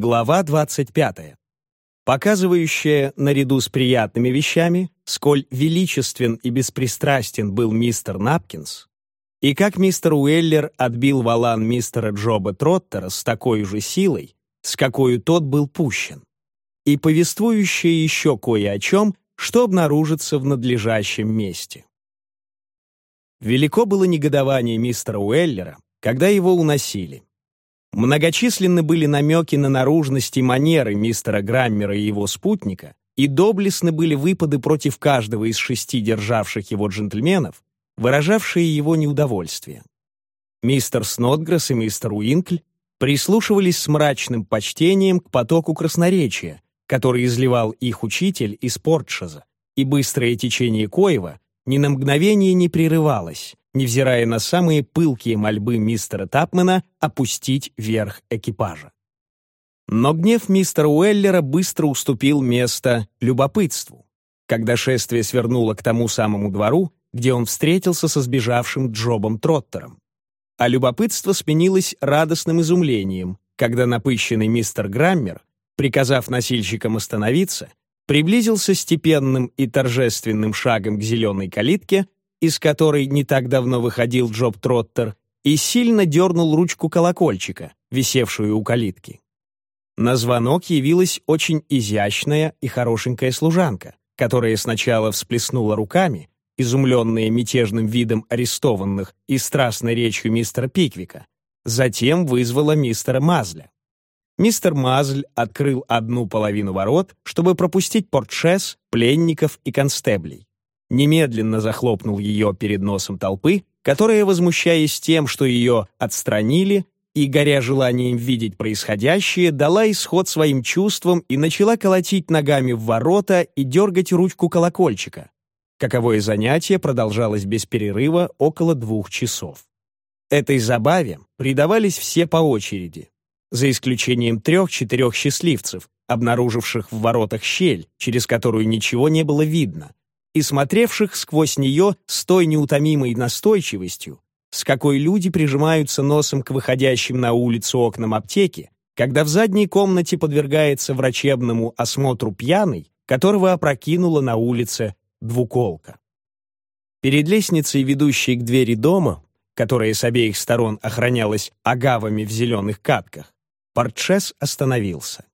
Глава 25. Показывающая, наряду с приятными вещами, сколь величествен и беспристрастен был мистер Напкинс, и как мистер Уэллер отбил валан мистера Джоба Троттера с такой же силой, с какой тот был пущен, и повествующая еще кое о чем, что обнаружится в надлежащем месте. Велико было негодование мистера Уэллера, когда его уносили. Многочисленны были намеки на наружность и манеры мистера Граммера и его спутника, и доблестны были выпады против каждого из шести державших его джентльменов, выражавшие его неудовольствие. Мистер Снотгресс и мистер Уинкль прислушивались с мрачным почтением к потоку красноречия, который изливал их учитель из Портшеза, и быстрое течение Коева ни на мгновение не прерывалось, невзирая на самые пылкие мольбы мистера Тапмена опустить верх экипажа. Но гнев мистера Уэллера быстро уступил место любопытству, когда шествие свернуло к тому самому двору, где он встретился со сбежавшим Джобом Троттером. А любопытство сменилось радостным изумлением, когда напыщенный мистер Граммер, приказав носильщикам остановиться, приблизился степенным и торжественным шагом к зеленой калитке из которой не так давно выходил Джоб Троттер, и сильно дернул ручку колокольчика, висевшую у калитки. На звонок явилась очень изящная и хорошенькая служанка, которая сначала всплеснула руками, изумленная мятежным видом арестованных и страстной речью мистера Пиквика, затем вызвала мистера Мазля. Мистер Мазль открыл одну половину ворот, чтобы пропустить портшес, пленников и констеблей немедленно захлопнул ее перед носом толпы, которая, возмущаясь тем, что ее отстранили, и, горя желанием видеть происходящее, дала исход своим чувствам и начала колотить ногами в ворота и дергать ручку колокольчика. Каковое занятие продолжалось без перерыва около двух часов. Этой забаве предавались все по очереди, за исключением трех-четырех счастливцев, обнаруживших в воротах щель, через которую ничего не было видно, и смотревших сквозь нее с той неутомимой настойчивостью, с какой люди прижимаются носом к выходящим на улицу окнам аптеки, когда в задней комнате подвергается врачебному осмотру пьяный, которого опрокинула на улице двуколка. Перед лестницей, ведущей к двери дома, которая с обеих сторон охранялась агавами в зеленых катках, Портшес остановился.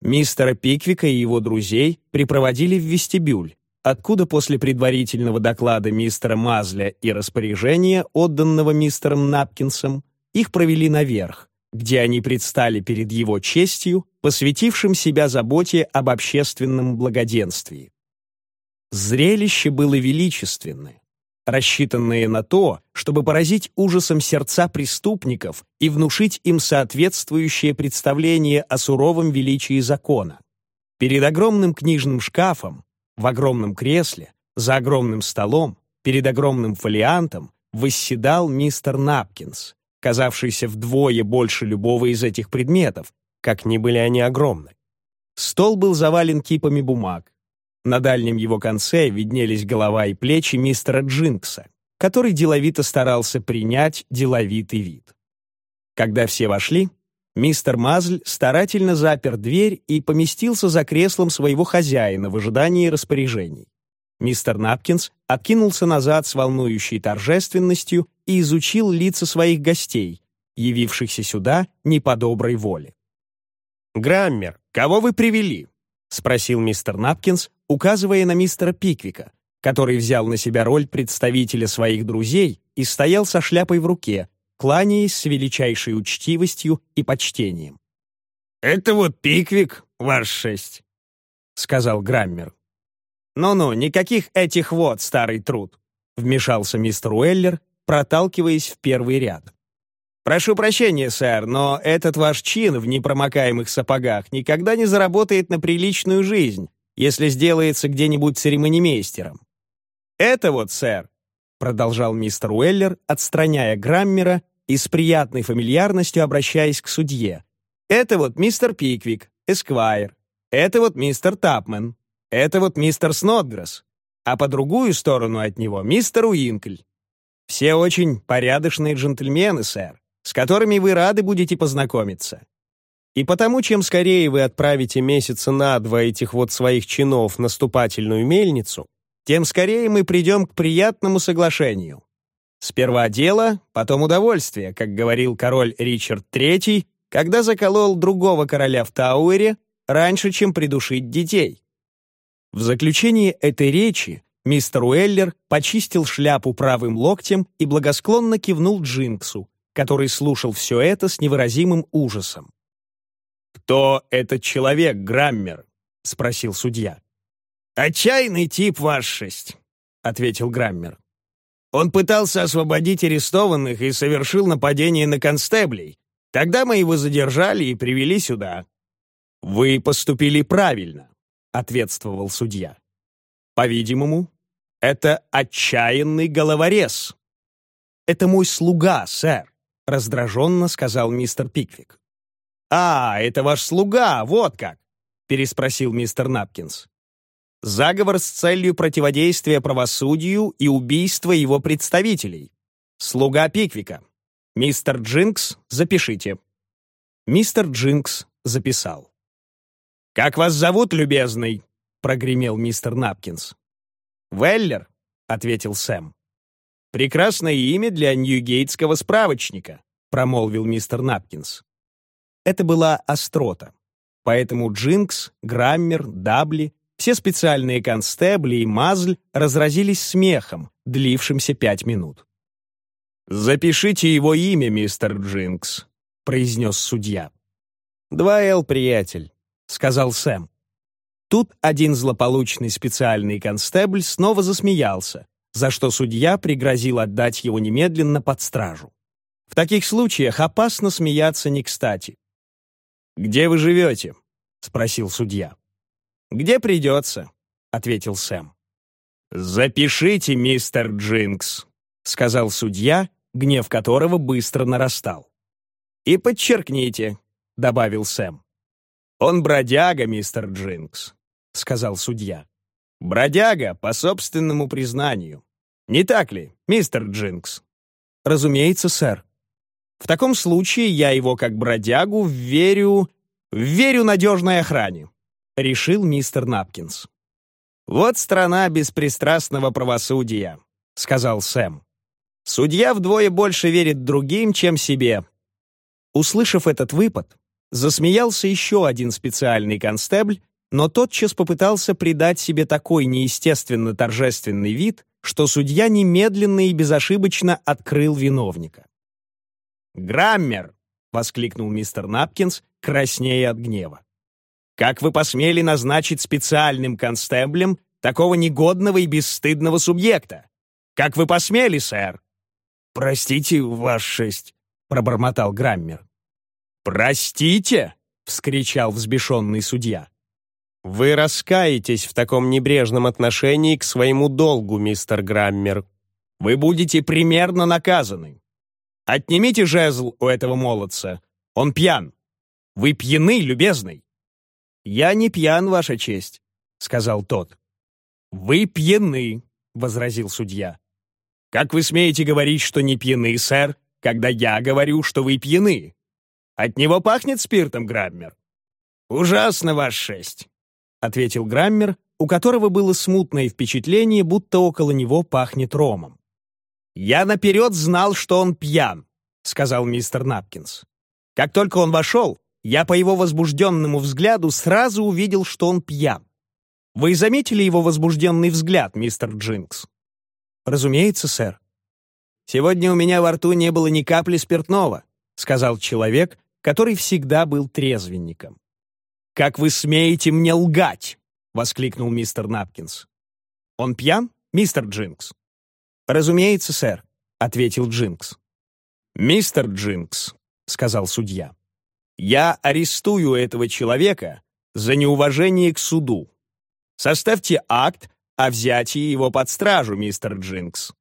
Мистера Пиквика и его друзей припроводили в вестибюль, откуда после предварительного доклада мистера Мазля и распоряжения, отданного мистером Напкинсом, их провели наверх, где они предстали перед его честью, посвятившим себя заботе об общественном благоденствии. Зрелище было величественное, рассчитанное на то, чтобы поразить ужасом сердца преступников и внушить им соответствующее представление о суровом величии закона. Перед огромным книжным шкафом в огромном кресле, за огромным столом, перед огромным фолиантом восседал мистер Напкинс, казавшийся вдвое больше любого из этих предметов, как ни были они огромны. Стол был завален кипами бумаг. На дальнем его конце виднелись голова и плечи мистера Джинкса, который деловито старался принять деловитый вид. Когда все вошли, Мистер Мазль старательно запер дверь и поместился за креслом своего хозяина в ожидании распоряжений. Мистер Напкинс откинулся назад с волнующей торжественностью и изучил лица своих гостей, явившихся сюда не по доброй воле. «Граммер, кого вы привели?» — спросил мистер Напкинс, указывая на мистера Пиквика, который взял на себя роль представителя своих друзей и стоял со шляпой в руке, кланяясь с величайшей учтивостью и почтением. «Это вот Пиквик, ваш шесть», — сказал Граммер. «Ну-ну, никаких этих вот, старый труд», — вмешался мистер Уэллер, проталкиваясь в первый ряд. «Прошу прощения, сэр, но этот ваш чин в непромокаемых сапогах никогда не заработает на приличную жизнь, если сделается где-нибудь церемонимейстером. Это вот, сэр, продолжал мистер Уэллер, отстраняя Граммера и с приятной фамильярностью обращаясь к судье. «Это вот мистер Пиквик, Эсквайр. Это вот мистер Тапмен. Это вот мистер Снотгресс. А по другую сторону от него мистер Уинкль. Все очень порядочные джентльмены, сэр, с которыми вы рады будете познакомиться. И потому, чем скорее вы отправите месяца на два этих вот своих чинов наступательную мельницу, тем скорее мы придем к приятному соглашению. Сперва дело, потом удовольствие, как говорил король Ричард III, когда заколол другого короля в Тауэре раньше, чем придушить детей. В заключении этой речи мистер Уэллер почистил шляпу правым локтем и благосклонно кивнул Джинксу, который слушал все это с невыразимым ужасом. «Кто этот человек, Граммер?» — спросил судья. «Отчаянный тип, ваш шесть», — ответил Граммер. «Он пытался освободить арестованных и совершил нападение на констеблей. Тогда мы его задержали и привели сюда». «Вы поступили правильно», — ответствовал судья. «По-видимому, это отчаянный головорез». «Это мой слуга, сэр», — раздраженно сказал мистер Пиквик. «А, это ваш слуга, вот как!» — переспросил мистер Напкинс. Заговор с целью противодействия правосудию и убийства его представителей. Слуга Пиквика. Мистер Джинкс, запишите. Мистер Джинкс записал. «Как вас зовут, любезный?» — прогремел мистер Напкинс. «Веллер», — ответил Сэм. «Прекрасное имя для ньюгейтского справочника», — промолвил мистер Напкинс. Это была острота. Поэтому Джинкс, Граммер, Дабли все специальные констебли и Мазль разразились смехом, длившимся пять минут. «Запишите его имя, мистер Джинкс», — произнес судья. «Два Л, приятель», — сказал Сэм. Тут один злополучный специальный констебль снова засмеялся, за что судья пригрозил отдать его немедленно под стражу. В таких случаях опасно смеяться не кстати. «Где вы живете?» — спросил судья. «Где придется», — ответил Сэм. «Запишите, мистер Джинкс», — сказал судья, гнев которого быстро нарастал. «И подчеркните», — добавил Сэм. «Он бродяга, мистер Джинкс», — сказал судья. «Бродяга по собственному признанию. Не так ли, мистер Джинкс?» «Разумеется, сэр. В таком случае я его как бродягу верю... верю надежной охране. — решил мистер Напкинс. «Вот страна беспристрастного правосудия», — сказал Сэм. «Судья вдвое больше верит другим, чем себе». Услышав этот выпад, засмеялся еще один специальный констебль, но тотчас попытался придать себе такой неестественно торжественный вид, что судья немедленно и безошибочно открыл виновника. «Граммер!» — воскликнул мистер Напкинс, краснея от гнева. Как вы посмели назначить специальным констеблем такого негодного и бесстыдного субъекта? Как вы посмели, сэр?» «Простите, ваш шесть», — пробормотал Граммер. «Простите?» — вскричал взбешенный судья. «Вы раскаетесь в таком небрежном отношении к своему долгу, мистер Граммер. Вы будете примерно наказаны. Отнимите жезл у этого молодца. Он пьян. Вы пьяны, любезный. «Я не пьян, Ваша честь», — сказал тот. «Вы пьяны», — возразил судья. «Как вы смеете говорить, что не пьяны, сэр, когда я говорю, что вы пьяны? От него пахнет спиртом, Граммер». «Ужасно, Ваш шесть», — ответил Граммер, у которого было смутное впечатление, будто около него пахнет ромом. «Я наперед знал, что он пьян», — сказал мистер Напкинс. «Как только он вошел, я по его возбужденному взгляду сразу увидел, что он пьян. Вы заметили его возбужденный взгляд, мистер Джинкс? Разумеется, сэр. Сегодня у меня во рту не было ни капли спиртного, сказал человек, который всегда был трезвенником. «Как вы смеете мне лгать?» — воскликнул мистер Напкинс. «Он пьян, мистер Джинкс?» «Разумеется, сэр», — ответил Джинкс. «Мистер Джинкс», — сказал судья, я арестую этого человека за неуважение к суду. Составьте акт о взятии его под стражу, мистер Джинкс.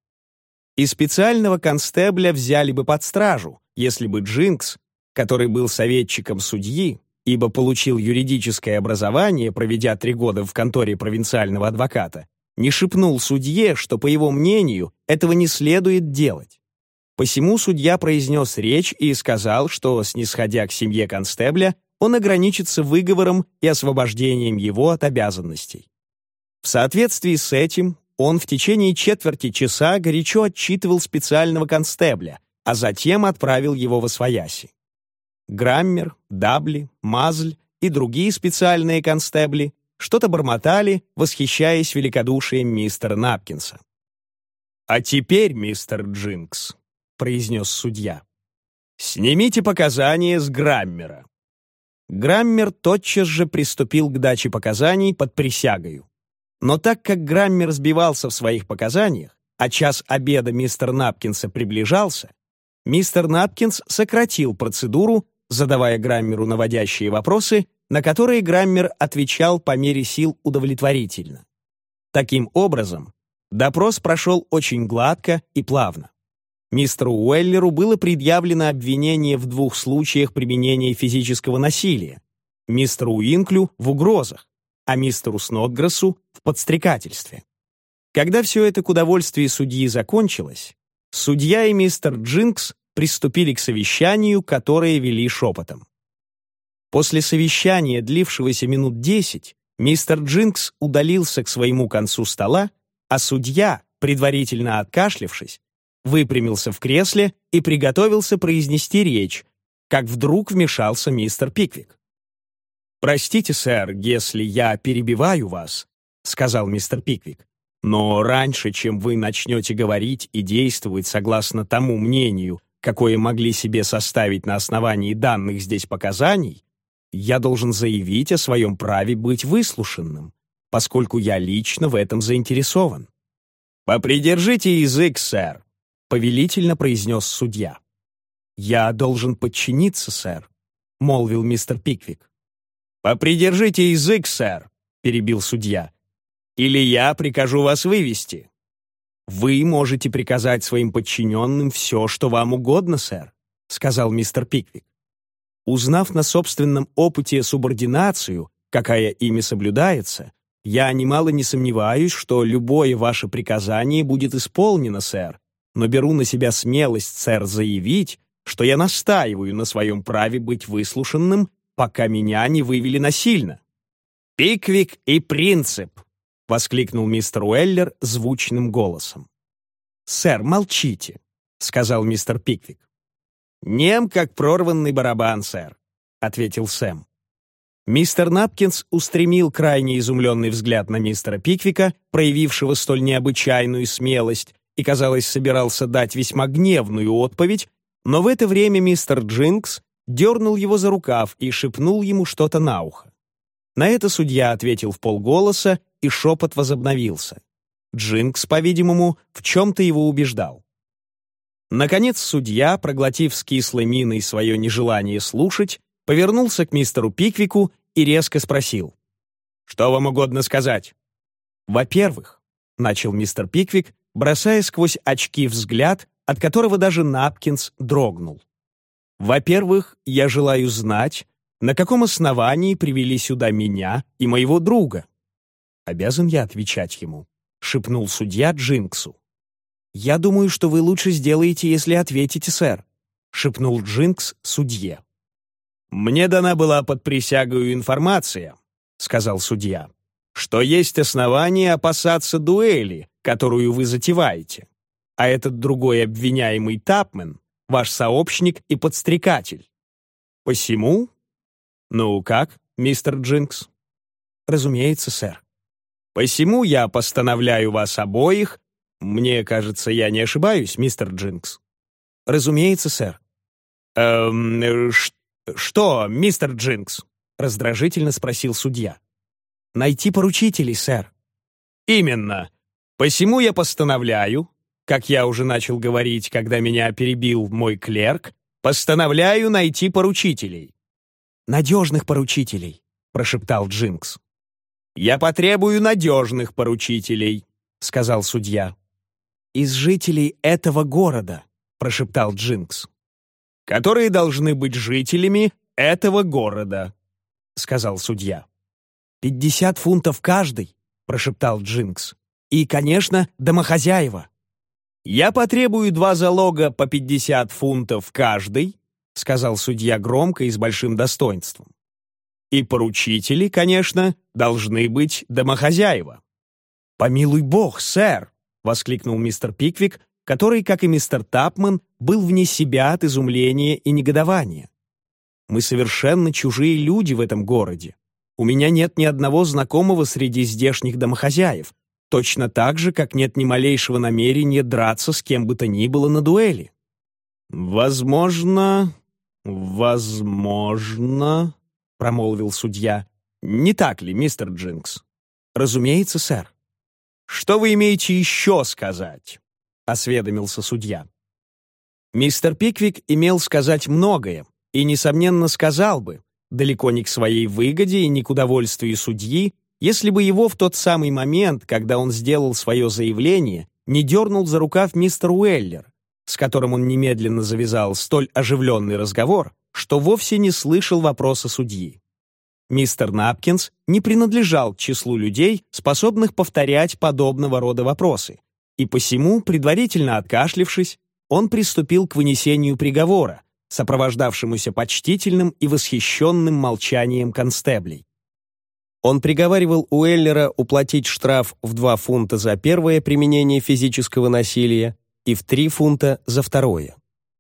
И специального констебля взяли бы под стражу, если бы Джинкс, который был советчиком судьи, ибо получил юридическое образование, проведя три года в конторе провинциального адвоката, не шепнул судье, что, по его мнению, этого не следует делать. Посему судья произнес речь и сказал, что, снисходя к семье констебля, он ограничится выговором и освобождением его от обязанностей. В соответствии с этим он в течение четверти часа горячо отчитывал специального констебля, а затем отправил его во свояси. Граммер, Дабли, Мазль и другие специальные констебли что-то бормотали, восхищаясь великодушием мистера Напкинса. «А теперь, мистер Джинкс», — произнес судья, — «снимите показания с Граммера». Граммер тотчас же приступил к даче показаний под присягою. Но так как Граммер сбивался в своих показаниях, а час обеда мистера Напкинса приближался, мистер Напкинс сократил процедуру, задавая Граммеру наводящие вопросы, на которые Граммер отвечал по мере сил удовлетворительно. Таким образом, допрос прошел очень гладко и плавно. Мистеру Уэллеру было предъявлено обвинение в двух случаях применения физического насилия, мистеру Уинклю в угрозах, а мистеру Снотграссу в подстрекательстве. Когда все это к удовольствию судьи закончилось, судья и мистер Джинкс приступили к совещанию, которое вели шепотом. После совещания, длившегося минут десять, мистер Джинкс удалился к своему концу стола, а судья, предварительно откашлившись, выпрямился в кресле и приготовился произнести речь, как вдруг вмешался мистер Пиквик. «Простите, сэр, если я перебиваю вас», — сказал мистер Пиквик. «Но раньше, чем вы начнете говорить и действовать согласно тому мнению, какое могли себе составить на основании данных здесь показаний, я должен заявить о своем праве быть выслушанным, поскольку я лично в этом заинтересован». «Попридержите язык, сэр», повелительно произнес судья. «Я должен подчиниться, сэр», — молвил мистер Пиквик. «Попридержите язык, сэр», — перебил судья. «Или я прикажу вас вывести». «Вы можете приказать своим подчиненным все, что вам угодно, сэр», — сказал мистер Пиквик. Узнав на собственном опыте субординацию, какая ими соблюдается, я немало не сомневаюсь, что любое ваше приказание будет исполнено, сэр, но беру на себя смелость, сэр, заявить, что я настаиваю на своем праве быть выслушанным, пока меня не вывели насильно». «Пиквик и принцип!» — воскликнул мистер Уэллер звучным голосом. «Сэр, молчите», — сказал мистер Пиквик. «Нем, как прорванный барабан, сэр», — ответил Сэм. Мистер Напкинс устремил крайне изумленный взгляд на мистера Пиквика, проявившего столь необычайную смелость, и, казалось, собирался дать весьма гневную отповедь, но в это время мистер Джинкс дернул его за рукав и шепнул ему что-то на ухо. На это судья ответил в полголоса, и шепот возобновился. Джинкс, по-видимому, в чем-то его убеждал. Наконец судья, проглотив с кислой миной свое нежелание слушать, повернулся к мистеру Пиквику и резко спросил. «Что вам угодно сказать?» «Во-первых», — начал мистер Пиквик, бросая сквозь очки взгляд, от которого даже Напкинс дрогнул. «Во-первых, я желаю знать, на каком основании привели сюда меня и моего друга?» «Обязан я отвечать ему», — шепнул судья Джинксу. «Я думаю, что вы лучше сделаете, если ответите, сэр», — шепнул Джинкс судье. «Мне дана была под присягою информация», — сказал судья, «что есть основания опасаться дуэли, которую вы затеваете. А этот другой обвиняемый Тапмен — ваш сообщник и подстрекатель. Посему? Ну как, мистер Джинкс? Разумеется, сэр. Посему я постановляю вас обоих. Мне кажется, я не ошибаюсь, мистер Джинкс. Разумеется, сэр. Эм, что, мистер Джинкс? Раздражительно спросил судья. Найти поручителей, сэр. Именно. Посему я постановляю, как я уже начал говорить, когда меня перебил мой клерк, постановляю найти поручителей». «Надежных поручителей», — прошептал Джинкс. «Я потребую надежных поручителей», — сказал судья. «Из жителей этого города», — прошептал Джинкс. «Которые должны быть жителями этого города», — сказал судья. «Пятьдесят фунтов каждый», — прошептал Джинкс. И, конечно, домохозяева. «Я потребую два залога по 50 фунтов каждый», сказал судья громко и с большим достоинством. И поручители, конечно, должны быть домохозяева. «Помилуй бог, сэр!» — воскликнул мистер Пиквик, который, как и мистер Тапман, был вне себя от изумления и негодования. «Мы совершенно чужие люди в этом городе. У меня нет ни одного знакомого среди здешних домохозяев, точно так же, как нет ни малейшего намерения драться с кем бы то ни было на дуэли». «Возможно, возможно», — промолвил судья. «Не так ли, мистер Джинкс?» «Разумеется, сэр». «Что вы имеете еще сказать?» — осведомился судья. Мистер Пиквик имел сказать многое, и, несомненно, сказал бы, далеко не к своей выгоде и не к удовольствию судьи, если бы его в тот самый момент, когда он сделал свое заявление, не дернул за рукав мистер Уэллер, с которым он немедленно завязал столь оживленный разговор, что вовсе не слышал вопроса судьи. Мистер Напкинс не принадлежал к числу людей, способных повторять подобного рода вопросы, и посему, предварительно откашлившись, он приступил к вынесению приговора, сопровождавшемуся почтительным и восхищенным молчанием констеблей. Он приговаривал Уэллера уплатить штраф в 2 фунта за первое применение физического насилия и в 3 фунта за второе.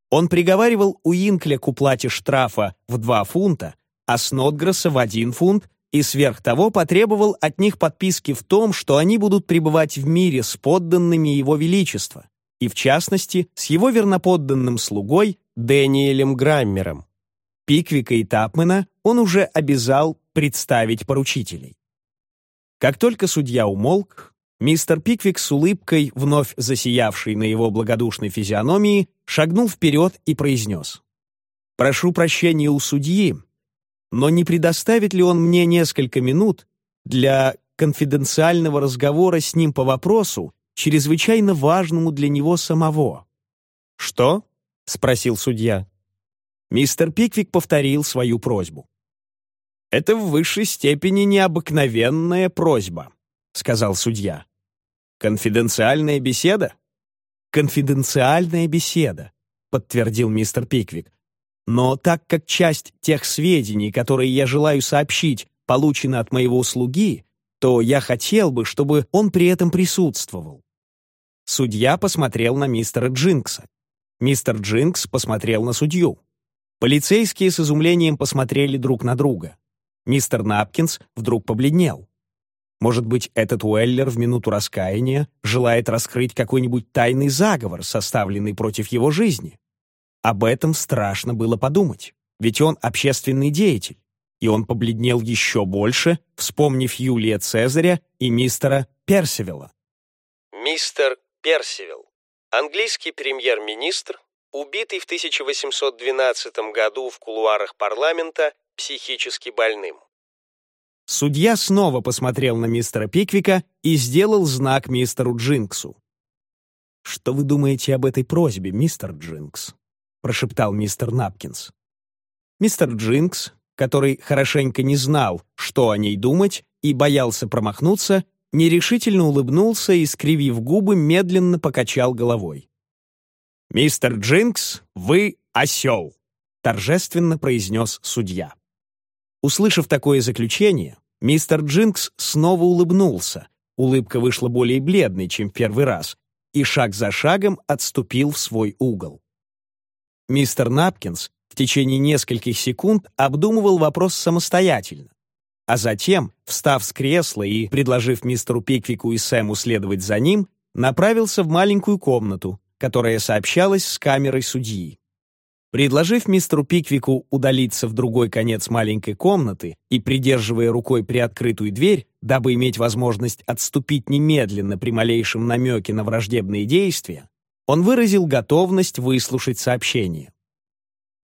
Он приговаривал Уинкля к уплате штрафа в 2 фунта а Снотгресса в один фунт и сверх того потребовал от них подписки в том, что они будут пребывать в мире с подданными Его Величества, и в частности с его верноподданным слугой Дэниелем Граммером. Пиквика и Тапмена он уже обязал представить поручителей. Как только судья умолк, мистер Пиквик с улыбкой, вновь засиявшей на его благодушной физиономии, шагнул вперед и произнес. «Прошу прощения у судьи, но не предоставит ли он мне несколько минут для конфиденциального разговора с ним по вопросу, чрезвычайно важному для него самого? «Что?» — спросил судья. Мистер Пиквик повторил свою просьбу. «Это в высшей степени необыкновенная просьба», — сказал судья. «Конфиденциальная беседа?» «Конфиденциальная беседа», — подтвердил мистер Пиквик. Но так как часть тех сведений, которые я желаю сообщить, получена от моего слуги, то я хотел бы, чтобы он при этом присутствовал. Судья посмотрел на мистера Джинкса. Мистер Джинкс посмотрел на судью. Полицейские с изумлением посмотрели друг на друга. Мистер Напкинс вдруг побледнел. Может быть, этот Уэллер в минуту раскаяния желает раскрыть какой-нибудь тайный заговор, составленный против его жизни? Об этом страшно было подумать, ведь он общественный деятель, и он побледнел еще больше, вспомнив Юлия Цезаря и мистера Персивилла. Мистер Персивилл, английский премьер-министр, убитый в 1812 году в кулуарах парламента психически больным. Судья снова посмотрел на мистера Пиквика и сделал знак мистеру Джинксу. «Что вы думаете об этой просьбе, мистер Джинкс?» прошептал мистер Напкинс. Мистер Джинкс, который хорошенько не знал, что о ней думать, и боялся промахнуться, нерешительно улыбнулся и, скривив губы, медленно покачал головой. «Мистер Джинкс, вы осел!» — торжественно произнес судья. Услышав такое заключение, мистер Джинкс снова улыбнулся, улыбка вышла более бледной, чем в первый раз, и шаг за шагом отступил в свой угол. Мистер Напкинс в течение нескольких секунд обдумывал вопрос самостоятельно. А затем, встав с кресла и предложив мистеру Пиквику и Сэму следовать за ним, направился в маленькую комнату, которая сообщалась с камерой судьи. Предложив мистеру Пиквику удалиться в другой конец маленькой комнаты и придерживая рукой приоткрытую дверь, дабы иметь возможность отступить немедленно при малейшем намеке на враждебные действия, он выразил готовность выслушать сообщение.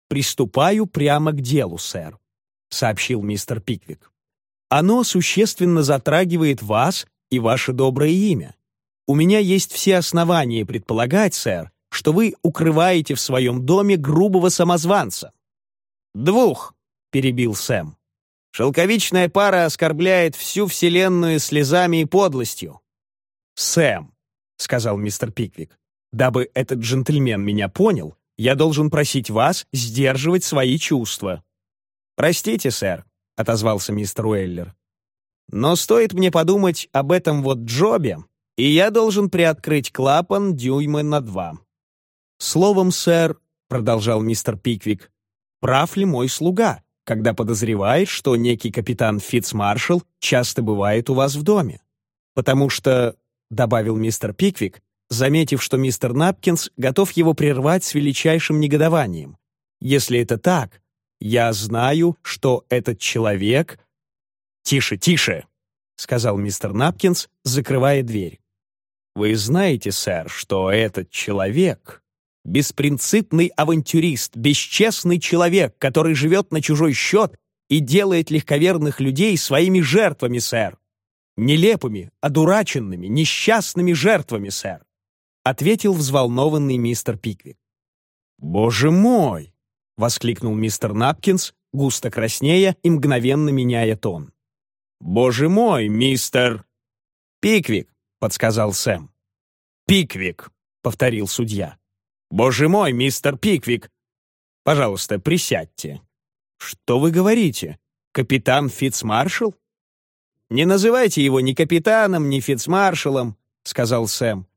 «Приступаю прямо к делу, сэр», — сообщил мистер Пиквик. «Оно существенно затрагивает вас и ваше доброе имя. У меня есть все основания предполагать, сэр, что вы укрываете в своем доме грубого самозванца». «Двух», — перебил Сэм. «Шелковичная пара оскорбляет всю вселенную слезами и подлостью». «Сэм», — сказал мистер Пиквик, Дабы этот джентльмен меня понял, я должен просить вас сдерживать свои чувства. Простите, сэр, отозвался мистер Уэллер. «Но стоит мне подумать об этом вот Джобе, и я должен приоткрыть клапан дюйма на два». «Словом, сэр», — продолжал мистер Пиквик, «прав ли мой слуга, когда подозревает, что некий капитан Фитцмаршал часто бывает у вас в доме? Потому что, — добавил мистер Пиквик, заметив, что мистер Напкинс готов его прервать с величайшим негодованием, «если это так, я знаю, что этот человек...» «Тише, тише!» — сказал мистер Напкинс, закрывая дверь. «Вы знаете, сэр, что этот человек — беспринципный авантюрист, бесчестный человек, который живет на чужой счет и делает легковерных людей своими жертвами, сэр. Нелепыми, одураченными, несчастными жертвами, сэр», — ответил взволнованный мистер Пиквик. «Боже мой!» — воскликнул мистер Напкинс, густо краснея и мгновенно меняя тон. «Боже мой, мистер...» «Пиквик», — подсказал Сэм. «Пиквик», — повторил судья. «Боже мой, мистер Пиквик! Пожалуйста, присядьте». «Что вы говорите? Капитан Фицмаршал?» «Не называйте его ни капитаном, ни фицмаршалом», — сказал Сэм.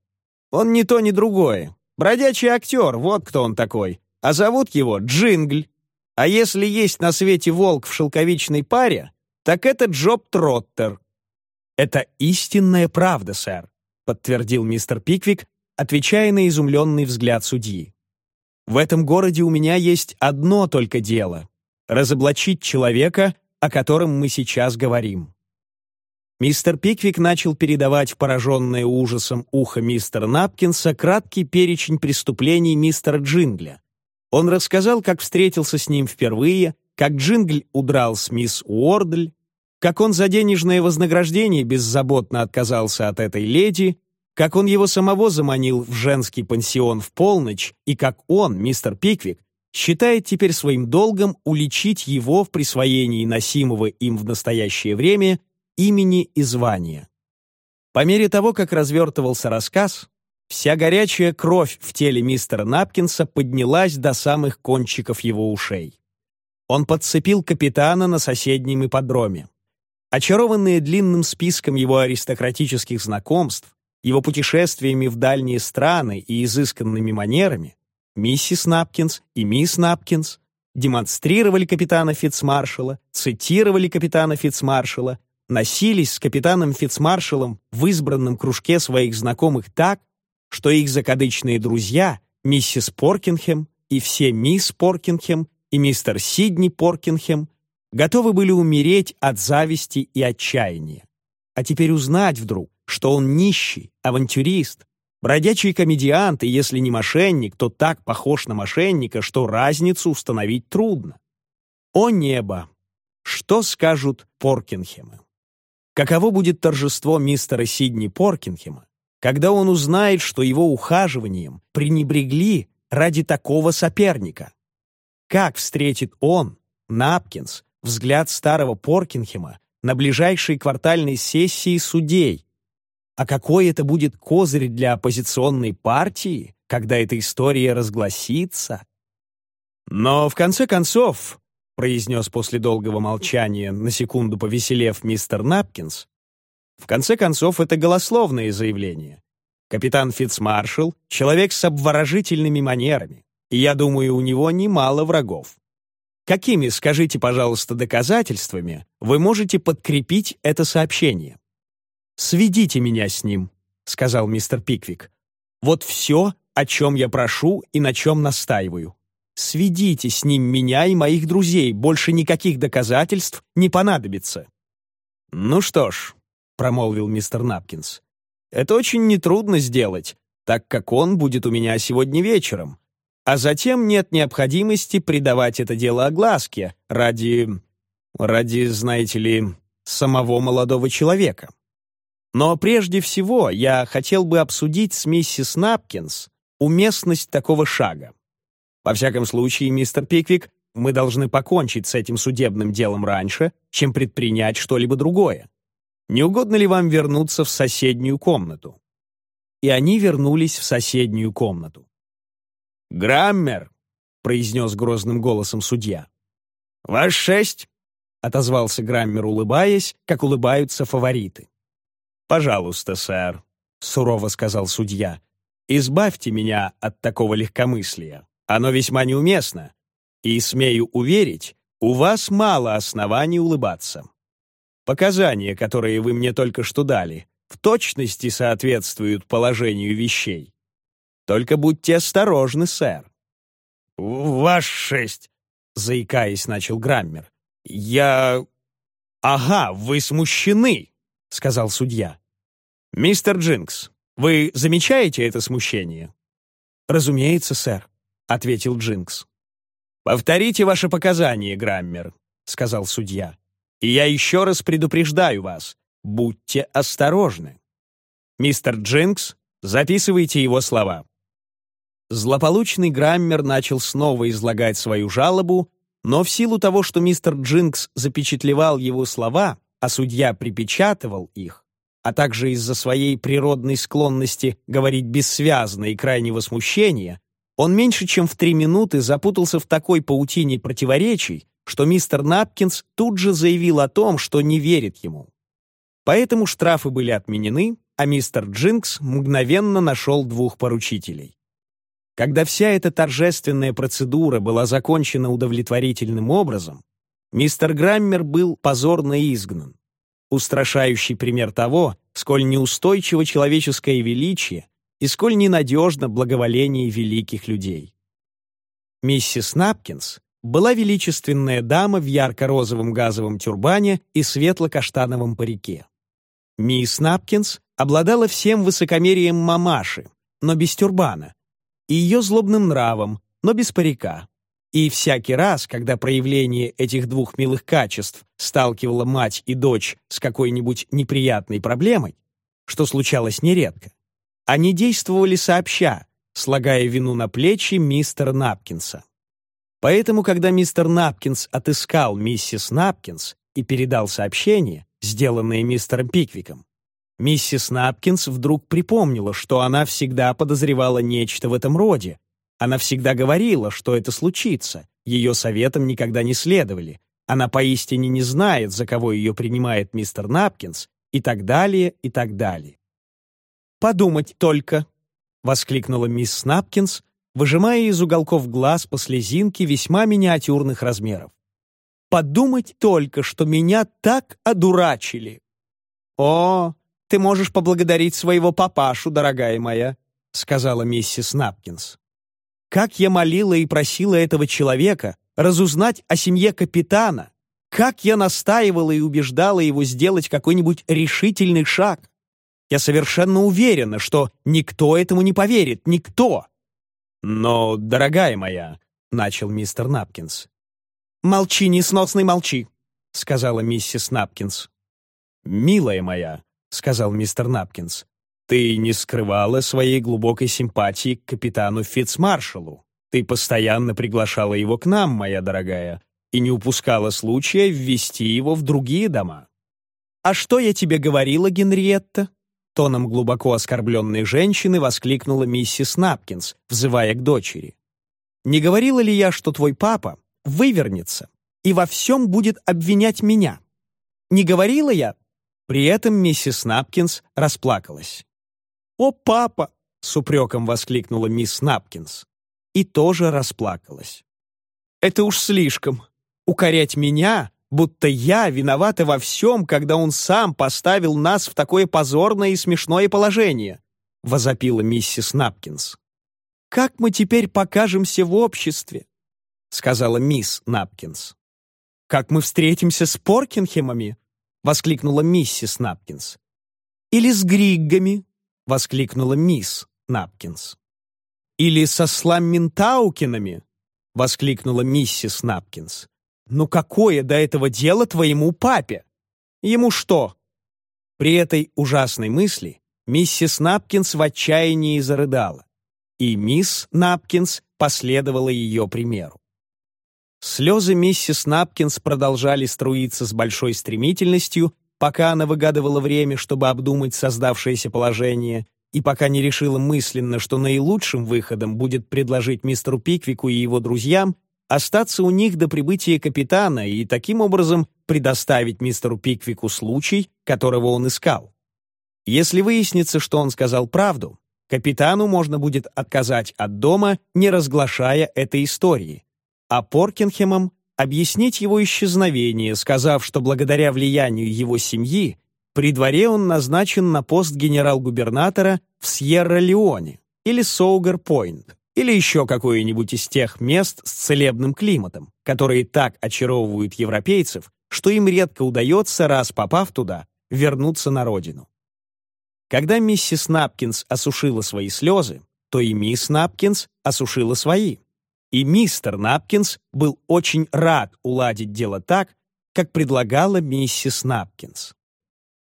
«Он ни то, ни другое. Бродячий актер, вот кто он такой а зовут его Джингль. А если есть на свете волк в шелковичной паре, так это Джоб Троттер». «Это истинная правда, сэр», — подтвердил мистер Пиквик, отвечая на изумленный взгляд судьи. «В этом городе у меня есть одно только дело — разоблачить человека, о котором мы сейчас говорим». Мистер Пиквик начал передавать в пораженное ужасом ухо мистера Напкинса краткий перечень преступлений мистера Джингля, он рассказал, как встретился с ним впервые, как Джингль удрал с мисс Уордль, как он за денежное вознаграждение беззаботно отказался от этой леди, как он его самого заманил в женский пансион в полночь, и как он, мистер Пиквик, считает теперь своим долгом уличить его в присвоении носимого им в настоящее время имени и звания. По мере того, как развертывался рассказ, Вся горячая кровь в теле мистера Напкинса поднялась до самых кончиков его ушей. Он подцепил капитана на соседнем ипподроме. Очарованные длинным списком его аристократических знакомств, его путешествиями в дальние страны и изысканными манерами, миссис Напкинс и мисс Напкинс демонстрировали капитана Фицмаршала, цитировали капитана Фицмаршала, носились с капитаном Фицмаршалом в избранном кружке своих знакомых так, что их закадычные друзья, миссис Поркинхем и все мисс Поркинхем и мистер Сидни Поркинхем, готовы были умереть от зависти и отчаяния. А теперь узнать вдруг, что он нищий, авантюрист, бродячий комедиант и если не мошенник, то так похож на мошенника, что разницу установить трудно. О небо! Что скажут Поркинхемы? Каково будет торжество мистера Сидни Поркинхема, когда он узнает, что его ухаживанием пренебрегли ради такого соперника? Как встретит он, Напкинс, взгляд старого Поркинхема на ближайшей квартальной сессии судей? А какой это будет козырь для оппозиционной партии, когда эта история разгласится? Но, в конце концов, произнес после долгого молчания, на секунду повеселев мистер Напкинс, в конце концов, это голословное заявление. Капитан Фицмаршал — человек с обворожительными манерами, и я думаю, у него немало врагов. Какими, скажите, пожалуйста, доказательствами вы можете подкрепить это сообщение? «Сведите меня с ним», — сказал мистер Пиквик. «Вот все, о чем я прошу и на чем настаиваю. Сведите с ним меня и моих друзей, больше никаких доказательств не понадобится». «Ну что ж», промолвил мистер Напкинс. «Это очень нетрудно сделать, так как он будет у меня сегодня вечером. А затем нет необходимости придавать это дело огласке ради... ради, знаете ли, самого молодого человека. Но прежде всего я хотел бы обсудить с миссис Напкинс уместность такого шага. Во всяком случае, мистер Пиквик, мы должны покончить с этим судебным делом раньше, чем предпринять что-либо другое. Не угодно ли вам вернуться в соседнюю комнату?» И они вернулись в соседнюю комнату. «Граммер!» — произнес грозным голосом судья. «Ваш шесть!» — отозвался Граммер, улыбаясь, как улыбаются фавориты. «Пожалуйста, сэр», — сурово сказал судья, — «избавьте меня от такого легкомыслия. Оно весьма неуместно. И, смею уверить, у вас мало оснований улыбаться. Показания, которые вы мне только что дали, в точности соответствуют положению вещей. Только будьте осторожны, сэр». «Ваш шесть», — заикаясь, начал Граммер. «Я...» «Ага, вы смущены», — сказал судья. «Мистер Джинкс, вы замечаете это смущение?» «Разумеется, сэр», — ответил Джинкс. «Повторите ваши показания, Граммер», — сказал судья. «И я еще раз предупреждаю вас, будьте осторожны. Мистер Джинкс, записывайте его слова». Злополучный Граммер начал снова излагать свою жалобу, но в силу того, что мистер Джинкс запечатлевал его слова, а судья припечатывал их, а также из-за своей природной склонности говорить бессвязно и крайнего смущения, он меньше чем в три минуты запутался в такой паутине противоречий, что мистер Напкинс тут же заявил о том, что не верит ему. Поэтому штрафы были отменены, а мистер Джинкс мгновенно нашел двух поручителей. Когда вся эта торжественная процедура была закончена удовлетворительным образом, мистер Граммер был позорно изгнан устрашающий пример того, сколь неустойчиво человеческое величие и сколь ненадежно благоволение великих людей. Миссис Напкинс была величественная дама в ярко-розовом газовом тюрбане и светло-каштановом парике. Мисс Напкинс обладала всем высокомерием мамаши, но без тюрбана, и ее злобным нравом, но без парика. И всякий раз, когда проявление этих двух милых качеств сталкивало мать и дочь с какой-нибудь неприятной проблемой, что случалось нередко, они действовали сообща, слагая вину на плечи мистера Напкинса. Поэтому, когда мистер Напкинс отыскал миссис Напкинс и передал сообщение, сделанное мистером Пиквиком, миссис Напкинс вдруг припомнила, что она всегда подозревала нечто в этом роде, она всегда говорила, что это случится, ее советам никогда не следовали. Она поистине не знает, за кого ее принимает мистер Напкинс, и так далее, и так далее. «Подумать только!» — воскликнула мисс Напкинс, выжимая из уголков глаз по слезинке весьма миниатюрных размеров. «Подумать только, что меня так одурачили!» «О, ты можешь поблагодарить своего папашу, дорогая моя», — сказала миссис Напкинс. Как я молила и просила этого человека разузнать о семье капитана, как я настаивала и убеждала его сделать какой-нибудь решительный шаг. Я совершенно уверена, что никто этому не поверит, никто. Но, дорогая моя, — начал мистер Напкинс. «Молчи, несносный, молчи», — сказала миссис Напкинс. «Милая моя», — сказал мистер Напкинс, ты не скрывала своей глубокой симпатии к капитану Фицмаршалу. Ты постоянно приглашала его к нам, моя дорогая, и не упускала случая ввести его в другие дома. «А что я тебе говорила, Генриетта?» Тоном глубоко оскорбленной женщины воскликнула миссис Напкинс, взывая к дочери. «Не говорила ли я, что твой папа вывернется и во всем будет обвинять меня? Не говорила я?» При этом миссис Напкинс расплакалась. «О, папа!» — с упреком воскликнула мисс Напкинс. И тоже расплакалась. «Это уж слишком. Укорять меня, будто я виновата во всем, когда он сам поставил нас в такое позорное и смешное положение», — возопила миссис Напкинс. «Как мы теперь покажемся в обществе?» — сказала мисс Напкинс. «Как мы встретимся с Поркинхемами?» — воскликнула миссис Напкинс. «Или с Григгами?» — воскликнула мисс Напкинс. «Или со Сламминтаукинами?» — воскликнула миссис Напкинс. «Ну какое до этого дело твоему папе? Ему что?» При этой ужасной мысли миссис Напкинс в отчаянии зарыдала, и мисс Напкинс последовала ее примеру. Слезы миссис Напкинс продолжали струиться с большой стремительностью, пока она выгадывала время, чтобы обдумать создавшееся положение, и пока не решила мысленно, что наилучшим выходом будет предложить мистеру Пиквику и его друзьям остаться у них до прибытия капитана и таким образом предоставить мистеру Пиквику случай, которого он искал. Если выяснится, что он сказал правду, капитану можно будет отказать от дома, не разглашая этой истории, а Поркинхемам объяснить его исчезновение, сказав, что благодаря влиянию его семьи при дворе он назначен на пост генерал-губернатора в Сьерра-Леоне или Соугар-Пойнт, или еще какое-нибудь из тех мест с целебным климатом, которые так очаровывают европейцев, что им редко удается, раз попав туда, вернуться на родину. Когда миссис Напкинс осушила свои слезы, то и мисс Напкинс осушила свои. И мистер Напкинс был очень рад уладить дело так, как предлагала миссис Напкинс.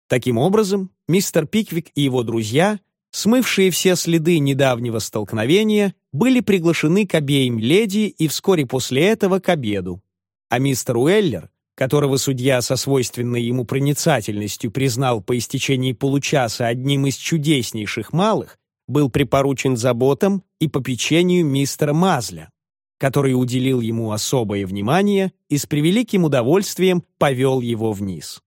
Таким образом, мистер Пиквик и его друзья, смывшие все следы недавнего столкновения, были приглашены к обеим леди и вскоре после этого к обеду. А мистер Уэллер, которого судья со свойственной ему проницательностью признал по истечении получаса одним из чудеснейших малых, был припоручен заботам и попечению мистера Мазля который уделил ему особое внимание и с превеликим удовольствием повел его вниз.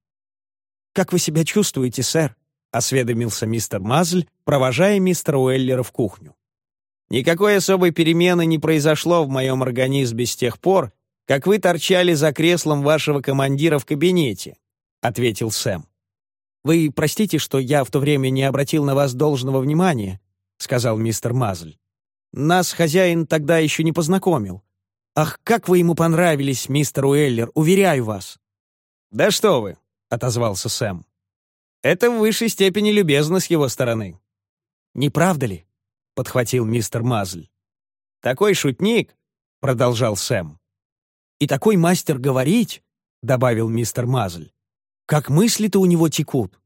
«Как вы себя чувствуете, сэр?» — осведомился мистер Мазль, провожая мистера Уэллера в кухню. «Никакой особой перемены не произошло в моем организме с тех пор, как вы торчали за креслом вашего командира в кабинете», — ответил Сэм. «Вы простите, что я в то время не обратил на вас должного внимания», — сказал мистер Мазль. Нас хозяин тогда еще не познакомил. Ах, как вы ему понравились, мистер Уэллер, уверяю вас!» «Да что вы!» — отозвался Сэм. «Это в высшей степени любезно с его стороны». «Не правда ли?» — подхватил мистер Мазль. «Такой шутник!» — продолжал Сэм. «И такой мастер говорить!» — добавил мистер Мазль. «Как мысли-то у него текут!»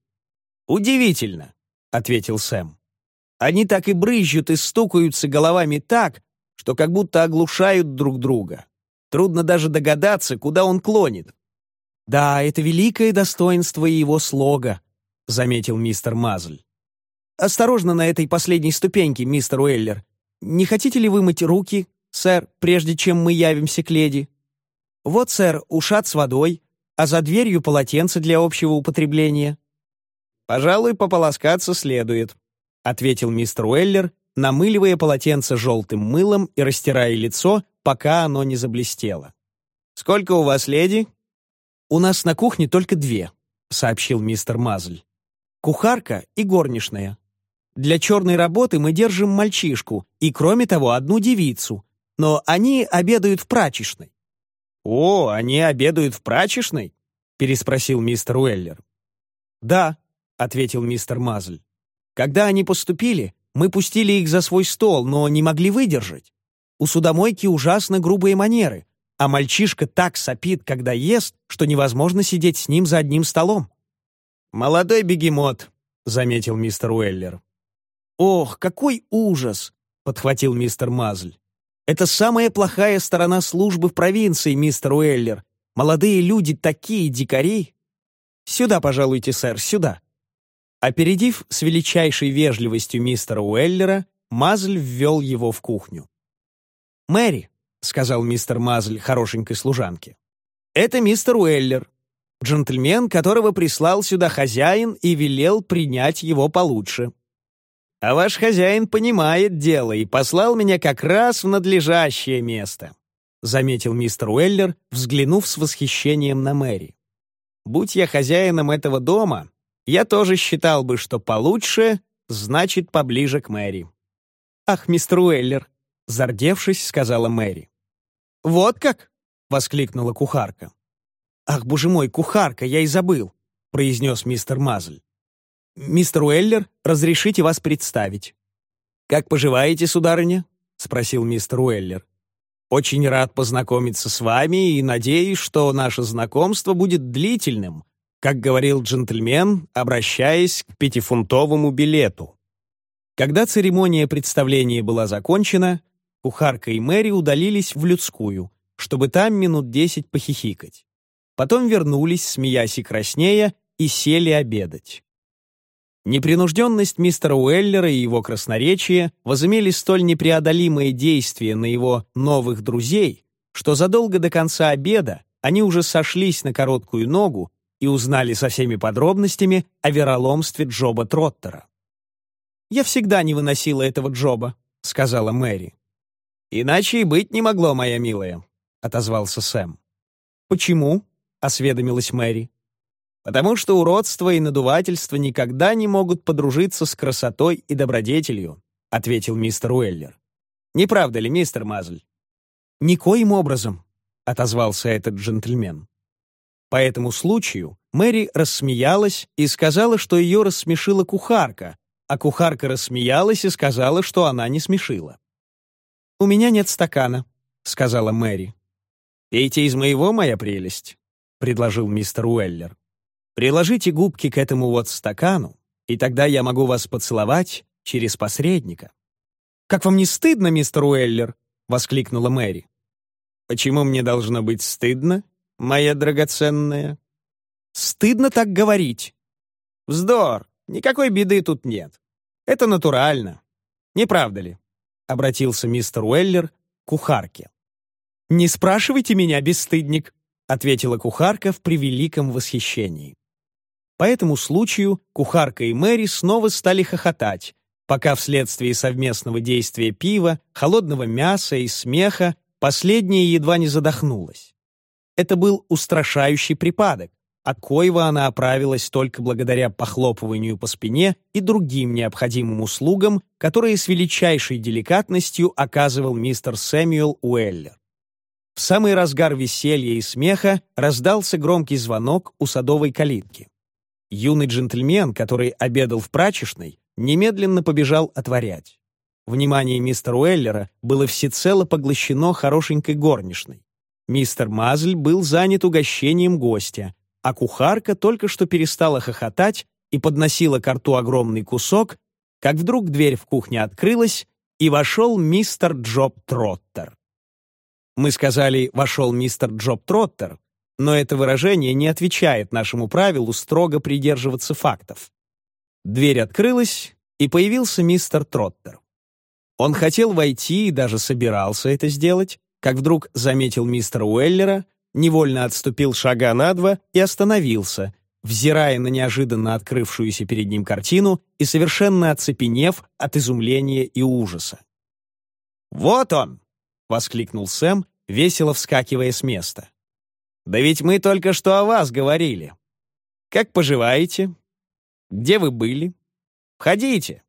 «Удивительно!» — ответил Сэм. Они так и брызжут и стукаются головами так, что как будто оглушают друг друга. Трудно даже догадаться, куда он клонит. «Да, это великое достоинство его слога», — заметил мистер Мазль. «Осторожно на этой последней ступеньке, мистер Уэллер. Не хотите ли вымыть руки, сэр, прежде чем мы явимся к леди? Вот, сэр, ушат с водой, а за дверью полотенце для общего употребления». «Пожалуй, пополоскаться следует», — ответил мистер Уэллер, намыливая полотенце желтым мылом и растирая лицо, пока оно не заблестело. «Сколько у вас леди?» «У нас на кухне только две», — сообщил мистер Мазль. «Кухарка и горничная. Для черной работы мы держим мальчишку и, кроме того, одну девицу, но они обедают в прачечной». «О, они обедают в прачечной?» — переспросил мистер Уэллер. «Да», — ответил мистер Мазль. Когда они поступили, мы пустили их за свой стол, но не могли выдержать. У судомойки ужасно грубые манеры, а мальчишка так сопит, когда ест, что невозможно сидеть с ним за одним столом. «Молодой бегемот», — заметил мистер Уэллер. «Ох, какой ужас!» — подхватил мистер Мазль. «Это самая плохая сторона службы в провинции, мистер Уэллер. Молодые люди такие дикари!» «Сюда, пожалуйте, сэр, сюда!» Опередив с величайшей вежливостью мистера Уэллера, Мазль ввел его в кухню. «Мэри», — сказал мистер Мазль хорошенькой служанке, — «это мистер Уэллер, джентльмен, которого прислал сюда хозяин и велел принять его получше. А ваш хозяин понимает дело и послал меня как раз в надлежащее место», — заметил мистер Уэллер, взглянув с восхищением на Мэри. «Будь я хозяином этого дома, я тоже считал бы, что получше значит поближе к Мэри. «Ах, мистер Уэллер!» — зардевшись, сказала Мэри. «Вот как?» — воскликнула кухарка. «Ах, боже мой, кухарка, я и забыл!» — произнес мистер Мазль. «Мистер Уэллер, разрешите вас представить». «Как поживаете, сударыня?» — спросил мистер Уэллер. «Очень рад познакомиться с вами и надеюсь, что наше знакомство будет длительным, как говорил джентльмен, обращаясь к пятифунтовому билету. Когда церемония представления была закончена, кухарка и Мэри удалились в людскую, чтобы там минут десять похихикать. Потом вернулись, смеясь и краснея, и сели обедать. Непринужденность мистера Уэллера и его красноречие возымели столь непреодолимое действие на его новых друзей, что задолго до конца обеда они уже сошлись на короткую ногу и узнали со всеми подробностями о вероломстве Джоба Троттера. «Я всегда не выносила этого Джоба», — сказала Мэри. «Иначе и быть не могло, моя милая», — отозвался Сэм. «Почему?» — осведомилась Мэри. «Потому что уродство и надувательство никогда не могут подружиться с красотой и добродетелью», — ответил мистер Уэллер. «Не правда ли, мистер Мазль?» «Никоим образом», — отозвался этот джентльмен. По этому случаю Мэри рассмеялась и сказала, что ее рассмешила кухарка, а кухарка рассмеялась и сказала, что она не смешила. «У меня нет стакана», — сказала Мэри. «Пейте из моего, моя прелесть», — предложил мистер Уэллер. «Приложите губки к этому вот стакану, и тогда я могу вас поцеловать через посредника». «Как вам не стыдно, мистер Уэллер?» — воскликнула Мэри. «Почему мне должно быть стыдно, моя драгоценная?» «Стыдно так говорить». «Вздор! Никакой беды тут нет. Это натурально. Не правда ли?» — обратился мистер Уэллер к кухарке. «Не спрашивайте меня, бесстыдник», — ответила кухарка в превеликом восхищении. По этому случаю кухарка и Мэри снова стали хохотать, пока вследствие совместного действия пива, холодного мяса и смеха последняя едва не задохнулась. Это был устрашающий припадок, от коего она оправилась только благодаря похлопыванию по спине и другим необходимым услугам, которые с величайшей деликатностью оказывал мистер Сэмюэл Уэллер. В самый разгар веселья и смеха раздался громкий звонок у садовой калитки. Юный джентльмен, который обедал в прачечной, немедленно побежал отворять. Внимание мистера Уэллера было всецело поглощено хорошенькой горничной. Мистер Мазль был занят угощением гостя, а кухарка только что перестала хохотать и подносила к рту огромный кусок, как вдруг дверь в кухне открылась, и вошел мистер Джоб Троттер. Мы сказали «вошел мистер Джоб Троттер», но это выражение не отвечает нашему правилу строго придерживаться фактов. Дверь открылась, и появился мистер Троттер. Он хотел войти и даже собирался это сделать, как вдруг заметил мистера Уэллера, невольно отступил шага на два и остановился, взирая на неожиданно открывшуюся перед ним картину и совершенно оцепенев от изумления и ужаса. «Вот он!» — воскликнул Сэм, весело вскакивая с места. «Да ведь мы только что о вас говорили. Как поживаете? Где вы были? Входите!»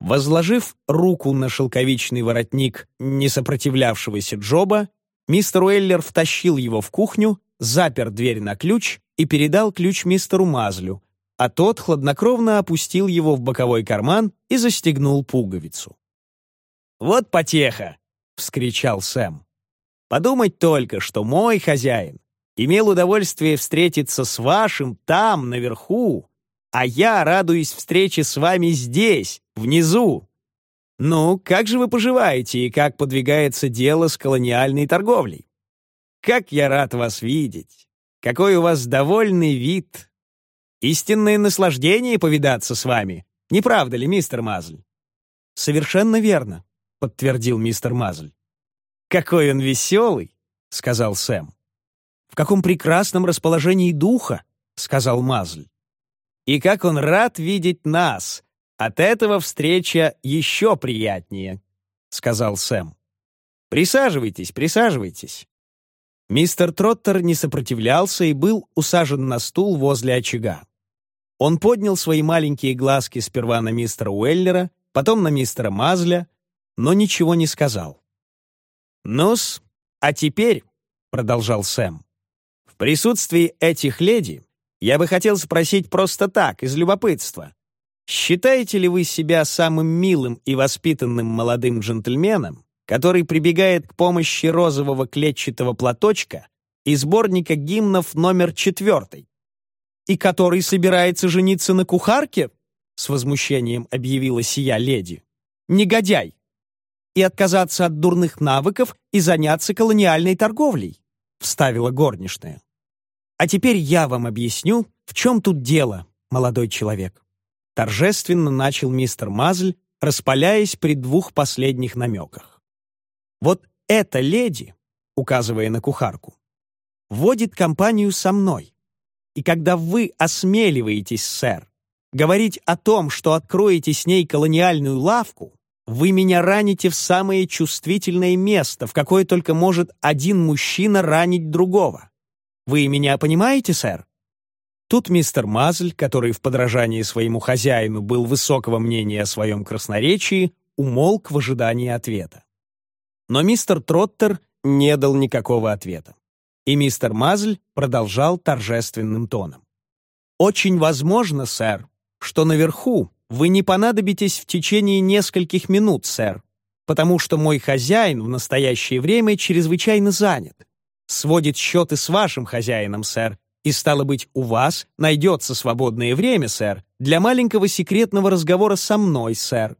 Возложив руку на шелковичный воротник несопротивлявшегося Джоба, мистер Уэллер втащил его в кухню, запер дверь на ключ и передал ключ мистеру Мазлю, а тот хладнокровно опустил его в боковой карман и застегнул пуговицу. «Вот потеха!» — вскричал Сэм. «Подумать только, что мой хозяин имел удовольствие встретиться с вашим там, наверху, а я радуюсь встрече с вами здесь, внизу. Ну, как же вы поживаете и как подвигается дело с колониальной торговлей? Как я рад вас видеть! Какой у вас довольный вид! Истинное наслаждение повидаться с вами, не правда ли, мистер Мазль? Совершенно верно, подтвердил мистер Мазль. «Какой он веселый!» — сказал Сэм. «В каком прекрасном расположении духа!» — сказал Мазль. «И как он рад видеть нас! От этого встреча еще приятнее!» — сказал Сэм. «Присаживайтесь, присаживайтесь!» Мистер Троттер не сопротивлялся и был усажен на стул возле очага. Он поднял свои маленькие глазки сперва на мистера Уэллера, потом на мистера Мазля, но ничего не сказал. «Ну-с, а теперь», — продолжал Сэм, «в присутствии этих леди я бы хотел спросить просто так, из любопытства. Считаете ли вы себя самым милым и воспитанным молодым джентльменом, который прибегает к помощи розового клетчатого платочка и сборника гимнов номер четвертый? И который собирается жениться на кухарке?» С возмущением объявила сия леди. «Негодяй! И отказаться от дурных навыков и заняться колониальной торговлей», — вставила горничная. «А теперь я вам объясню, в чем тут дело, молодой человек». Торжественно начал мистер Мазль, распаляясь при двух последних намеках. «Вот эта леди указывая на кухарку, «водит компанию со мной. И когда вы осмеливаетесь, сэр, говорить о том, что откроете с ней колониальную лавку, вы меня раните в самое чувствительное место, в какое только может один мужчина ранить другого. Вы меня понимаете, сэр?» Тут мистер Мазль, который в подражании своему хозяину был высокого мнения о своем красноречии, умолк в ожидании ответа. Но мистер Троттер не дал никакого ответа. И мистер Мазль продолжал торжественным тоном. «Очень возможно, сэр, что наверху вы не понадобитесь в течение нескольких минут, сэр, потому что мой хозяин в настоящее время чрезвычайно занят. Сводит счеты с вашим хозяином, сэр, и, стало быть, у вас найдется свободное время, сэр, для маленького секретного разговора со мной, сэр.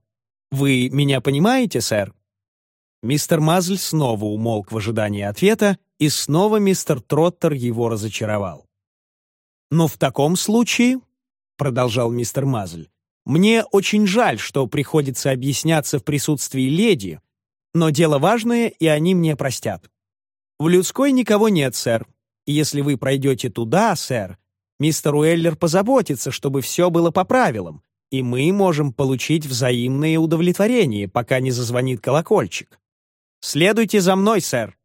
Вы меня понимаете, сэр?» Мистер Мазль снова умолк в ожидании ответа, и снова мистер Троттер его разочаровал. «Но в таком случае, — продолжал мистер Мазль, — мне очень жаль, что приходится объясняться в присутствии леди, но дело важное, и они мне простят. В людской никого нет, сэр, если вы пройдете туда, сэр, мистер Уэллер позаботится, чтобы все было по правилам, и мы можем получить взаимное удовлетворение, пока не зазвонит колокольчик. «Следуйте за мной, сэр!»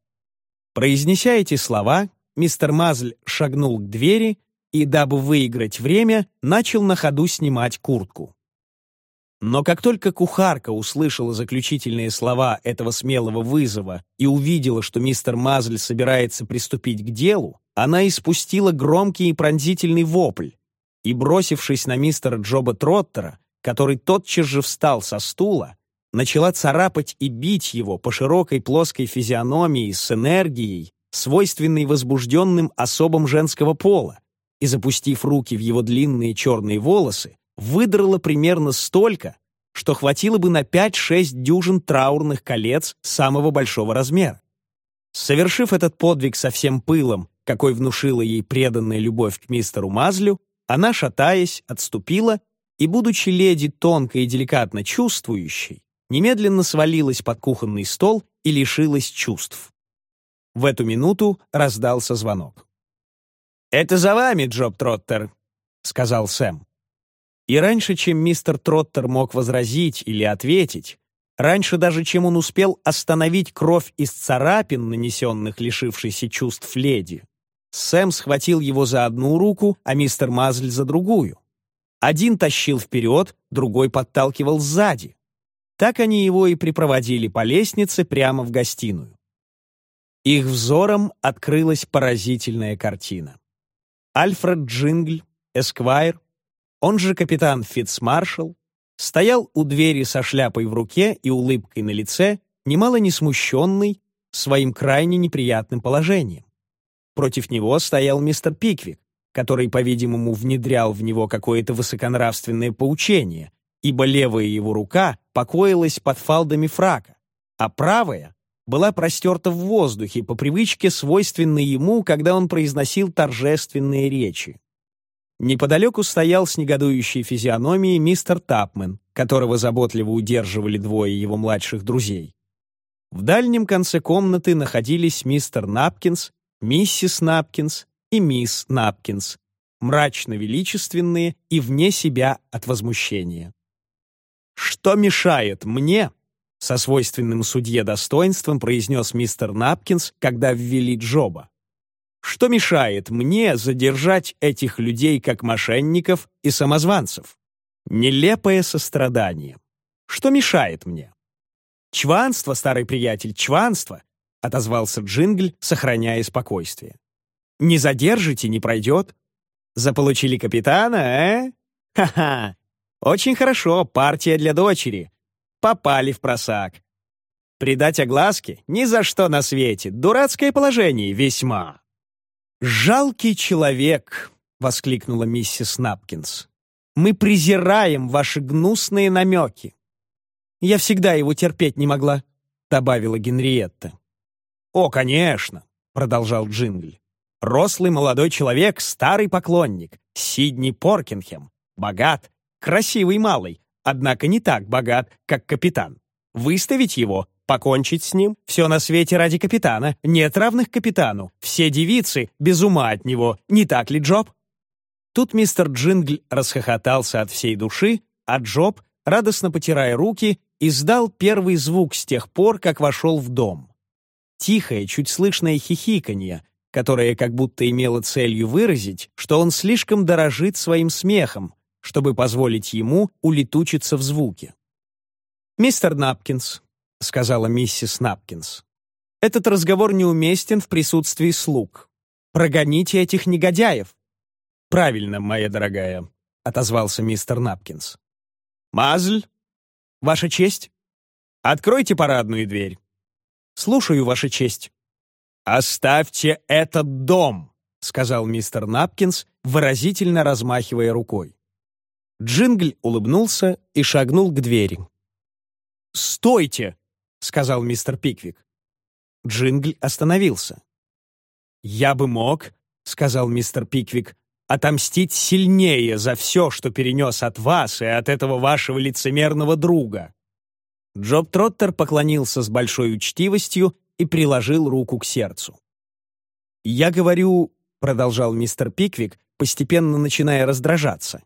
Произнеся эти слова, мистер Мазль шагнул к двери и, дабы выиграть время, начал на ходу снимать куртку. Но как только кухарка услышала заключительные слова этого смелого вызова и увидела, что мистер Мазль собирается приступить к делу, она испустила громкий и пронзительный вопль и, бросившись на мистера Джоба Троттера, который тотчас же встал со стула, начала царапать и бить его по широкой плоской физиономии с энергией, свойственной возбужденным особам женского пола, и, запустив руки в его длинные черные волосы, выдрала примерно столько, что хватило бы на 5-6 дюжин траурных колец самого большого размера. Совершив этот подвиг со всем пылом, какой внушила ей преданная любовь к мистеру Мазлю, она, шатаясь, отступила и, будучи леди тонко и деликатно чувствующей, немедленно свалилась под кухонный стол и лишилась чувств. В эту минуту раздался звонок. «Это за вами, Джоб Троттер», — сказал Сэм. И раньше, чем мистер Троттер мог возразить или ответить, раньше даже, чем он успел остановить кровь из царапин, нанесенных лишившейся чувств леди, Сэм схватил его за одну руку, а мистер Мазль за другую. Один тащил вперед, другой подталкивал сзади. Так они его и припроводили по лестнице прямо в гостиную. Их взором открылась поразительная картина. Альфред Джингль, эсквайр, он же капитан Фитцмаршал, стоял у двери со шляпой в руке и улыбкой на лице, немало не смущенный своим крайне неприятным положением. Против него стоял мистер Пиквик, который, по-видимому, внедрял в него какое-то высоконравственное поучение, ибо левая его рука покоилась под фалдами фрака, а правая была простерта в воздухе по привычке, свойственной ему, когда он произносил торжественные речи. Неподалеку стоял с негодующей физиономией мистер Тапмен, которого заботливо удерживали двое его младших друзей. В дальнем конце комнаты находились мистер Напкинс, миссис Напкинс и мисс Напкинс, мрачно-величественные и вне себя от возмущения. «Что мешает мне?» Со свойственным судье достоинством произнес мистер Напкинс, когда ввели Джоба. «Что мешает мне задержать этих людей как мошенников и самозванцев? Нелепое сострадание. Что мешает мне?» «Чванство, старый приятель, чванство!» — отозвался Джингль, сохраняя спокойствие. «Не задержите, не пройдет. Заполучили капитана, э? Ха-ха! Очень хорошо, партия для дочери. Попали в просак. Придать огласке? Ни за что на свете. Дурацкое положение весьма. «Жалкий человек!» — воскликнула миссис Напкинс. «Мы презираем ваши гнусные намеки». «Я всегда его терпеть не могла», — добавила Генриетта. «О, конечно», — продолжал Джингль. «Рослый молодой человек, старый поклонник, Сидни Поркинхем, богат, Красивый малый, однако не так богат, как капитан. Выставить его, Покончить с ним? Все на свете ради капитана. Нет равных капитану. Все девицы без ума от него. Не так ли, Джоб?» Тут мистер Джингль расхохотался от всей души, а Джоб, радостно потирая руки, издал первый звук с тех пор, как вошел в дом. Тихое, чуть слышное хихиканье, которое как будто имело целью выразить, что он слишком дорожит своим смехом, чтобы позволить ему улетучиться в звуке. «Мистер Напкинс», — сказала миссис Напкинс, — «этот разговор неуместен в присутствии слуг. Прогоните этих негодяев». «Правильно, моя дорогая», — отозвался мистер Напкинс. «Мазль, ваша честь, откройте парадную дверь». «Слушаю, ваша честь». «Оставьте этот дом», — сказал мистер Напкинс, выразительно размахивая рукой. Джингль улыбнулся и шагнул к двери. «Стойте!» — сказал мистер Пиквик. Джингль остановился. «Я бы мог», — сказал мистер Пиквик, «отомстить сильнее за все, что перенес от вас и от этого вашего лицемерного друга». Джоб Троттер поклонился с большой учтивостью и приложил руку к сердцу. «Я говорю», — продолжал мистер Пиквик, постепенно начиная раздражаться,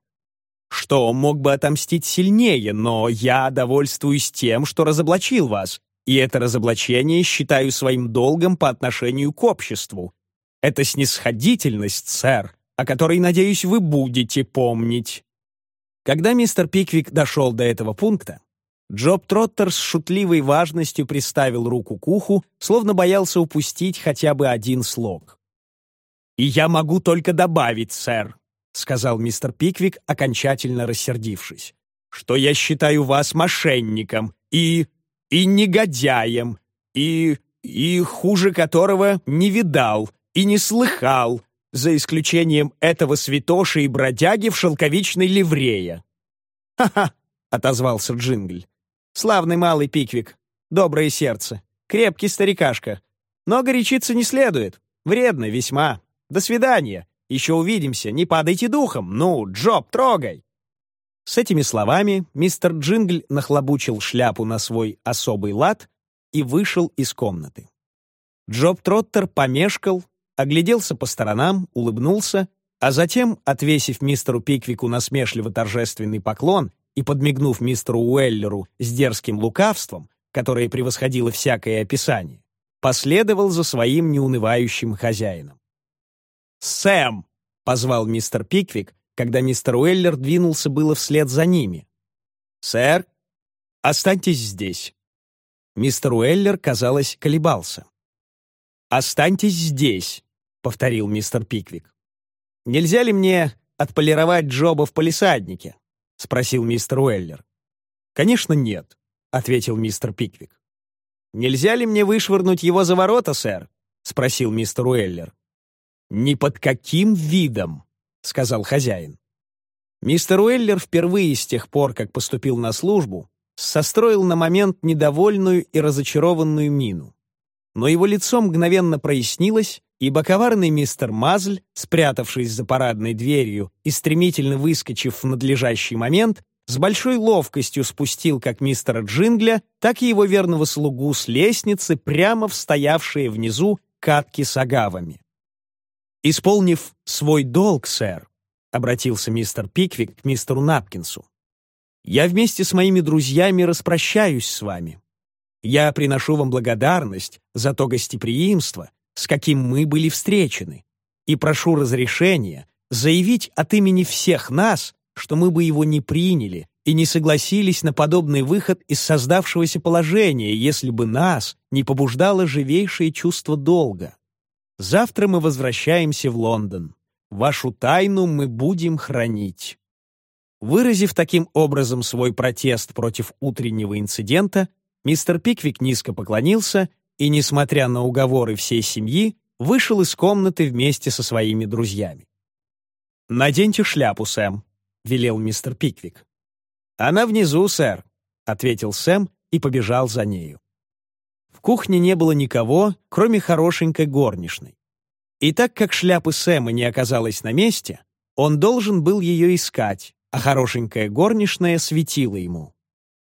что мог бы отомстить сильнее, но я довольствуюсь тем, что разоблачил вас, и это разоблачение считаю своим долгом по отношению к обществу. Это снисходительность, сэр, о которой, надеюсь, вы будете помнить». Когда мистер Пиквик дошел до этого пункта, Джоб Троттер с шутливой важностью приставил руку к уху, словно боялся упустить хотя бы один слог. «И я могу только добавить, сэр», — сказал мистер Пиквик, окончательно рассердившись, «что я считаю вас мошенником и... и негодяем, и... и хуже которого не видал и не слыхал, за исключением этого святоши и бродяги в шелковичной ливрее». «Ха-ха!» — отозвался Джингль. Славный малый Пиквик, доброе сердце, крепкий старикашка. Но горячиться не следует, вредно весьма. До свидания, еще увидимся, не падайте духом, ну, Джоб, трогай!» С этими словами мистер Джингль нахлобучил шляпу на свой особый лад и вышел из комнаты. Джоб Троттер помешкал, огляделся по сторонам, улыбнулся, а затем, отвесив мистеру Пиквику насмешливо-торжественный поклон и, подмигнув мистеру Уэллеру с дерзким лукавством, которое превосходило всякое описание, последовал за своим неунывающим хозяином. «Сэм!» — позвал мистер Пиквик, когда мистер Уэллер двинулся было вслед за ними. «Сэр, останьтесь здесь». Мистер Уэллер, казалось, колебался. «Останьтесь здесь», — повторил мистер Пиквик. «Нельзя ли мне отполировать Джоба в полисаднике?» — спросил мистер Уэллер. «Конечно, нет», — ответил мистер Пиквик. «Нельзя ли мне вышвырнуть его за ворота, сэр?» — спросил мистер Уэллер. «Ни под каким видом», — сказал хозяин. Мистер Уэллер впервые с тех пор, как поступил на службу, состроил на момент недовольную и разочарованную мину. Но его лицо мгновенно прояснилось, ибо коварный мистер Мазль, спрятавшись за парадной дверью и стремительно выскочив в надлежащий момент, с большой ловкостью спустил как мистера Джингля, так и его верного слугу с лестницы прямо в стоявшие внизу катки с агавами. «Исполнив свой долг, сэр», — обратился мистер Пиквик к мистеру Напкинсу, «я вместе с моими друзьями распрощаюсь с вами. Я приношу вам благодарность за то гостеприимство, с каким мы были встречены, и прошу разрешения заявить от имени всех нас, что мы бы его не приняли и не согласились на подобный выход из создавшегося положения, если бы нас не побуждало живейшее чувство долга. Завтра мы возвращаемся в Лондон. Вашу тайну мы будем хранить». Выразив таким образом свой протест против утреннего инцидента, мистер Пиквик низко поклонился и, несмотря на уговоры всей семьи, вышел из комнаты вместе со своими друзьями. «Наденьте шляпу, Сэм», — велел мистер Пиквик. «Она внизу, сэр», — ответил Сэм и побежал за нею. Кухне не было никого, кроме хорошенькой горничной. И так как шляпы Сэма не оказалась на месте, он должен был ее искать, а хорошенькая горничная светила ему.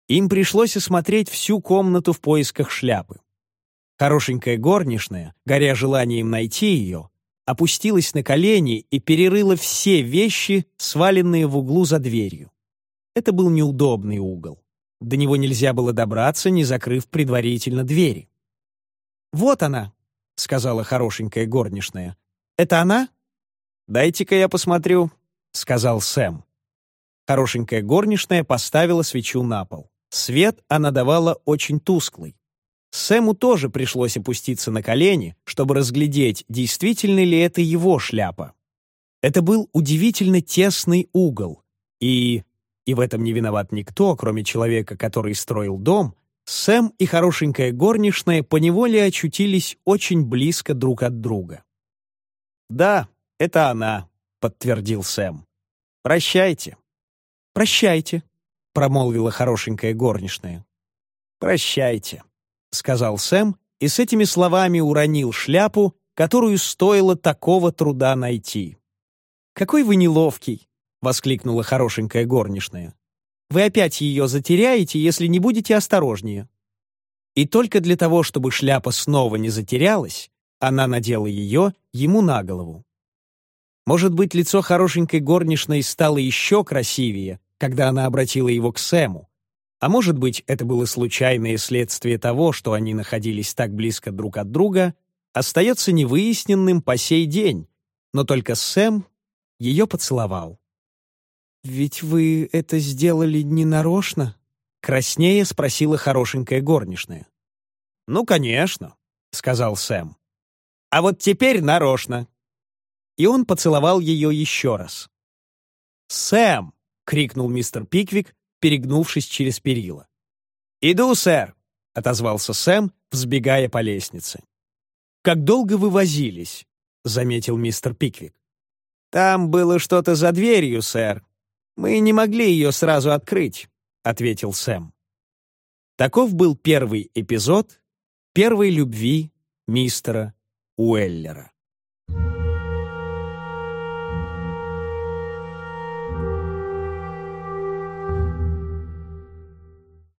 Им пришлось осмотреть всю комнату в поисках шляпы. Хорошенькая горничная, горя желанием найти ее, опустилась на колени и перерыла все вещи, сваленные в углу за дверью. Это был неудобный угол. До него нельзя было добраться, не закрыв предварительно двери. «Вот она», — сказала хорошенькая горничная. «Это она?» «Дайте-ка я посмотрю», — сказал Сэм. Хорошенькая горничная поставила свечу на пол. Свет она давала очень тусклый. Сэму тоже пришлось опуститься на колени, чтобы разглядеть, действительно ли это его шляпа. Это был удивительно тесный угол, и, и в этом не виноват никто, кроме человека, который строил дом, Сэм и хорошенькая горничная поневоле очутились очень близко друг от друга. «Да, это она», — подтвердил Сэм. «Прощайте». «Прощайте», — промолвила хорошенькая горничная. «Прощайте», — сказал Сэм, и с этими словами уронил шляпу, которую стоило такого труда найти. «Какой вы неловкий!» — воскликнула хорошенькая горничная. «Вы опять ее затеряете, если не будете осторожнее». И только для того, чтобы шляпа снова не затерялась, она надела ее ему на голову. Может быть, лицо хорошенькой горничной стало еще красивее, когда она обратила его к Сэму, а может быть, это было случайное следствие того, что они находились так близко друг от друга, остается невыясненным по сей день, но только Сэм ее поцеловал. «Ведь вы это сделали ненарочно?» — краснее спросила хорошенькая горничная. «Ну, конечно», — сказал Сэм. «А вот теперь нарочно». И он поцеловал ее еще раз. «Сэм!» — крикнул мистер Пиквик, перегнувшись через перила. «Иду, сэр!» — отозвался Сэм, взбегая по лестнице. «Как долго вы возились?» — заметил мистер Пиквик. «Там было что-то за дверью, сэр. Мы не могли ее сразу открыть», — ответил Сэм. Таков был первый эпизод первой любви мистера Уэллера.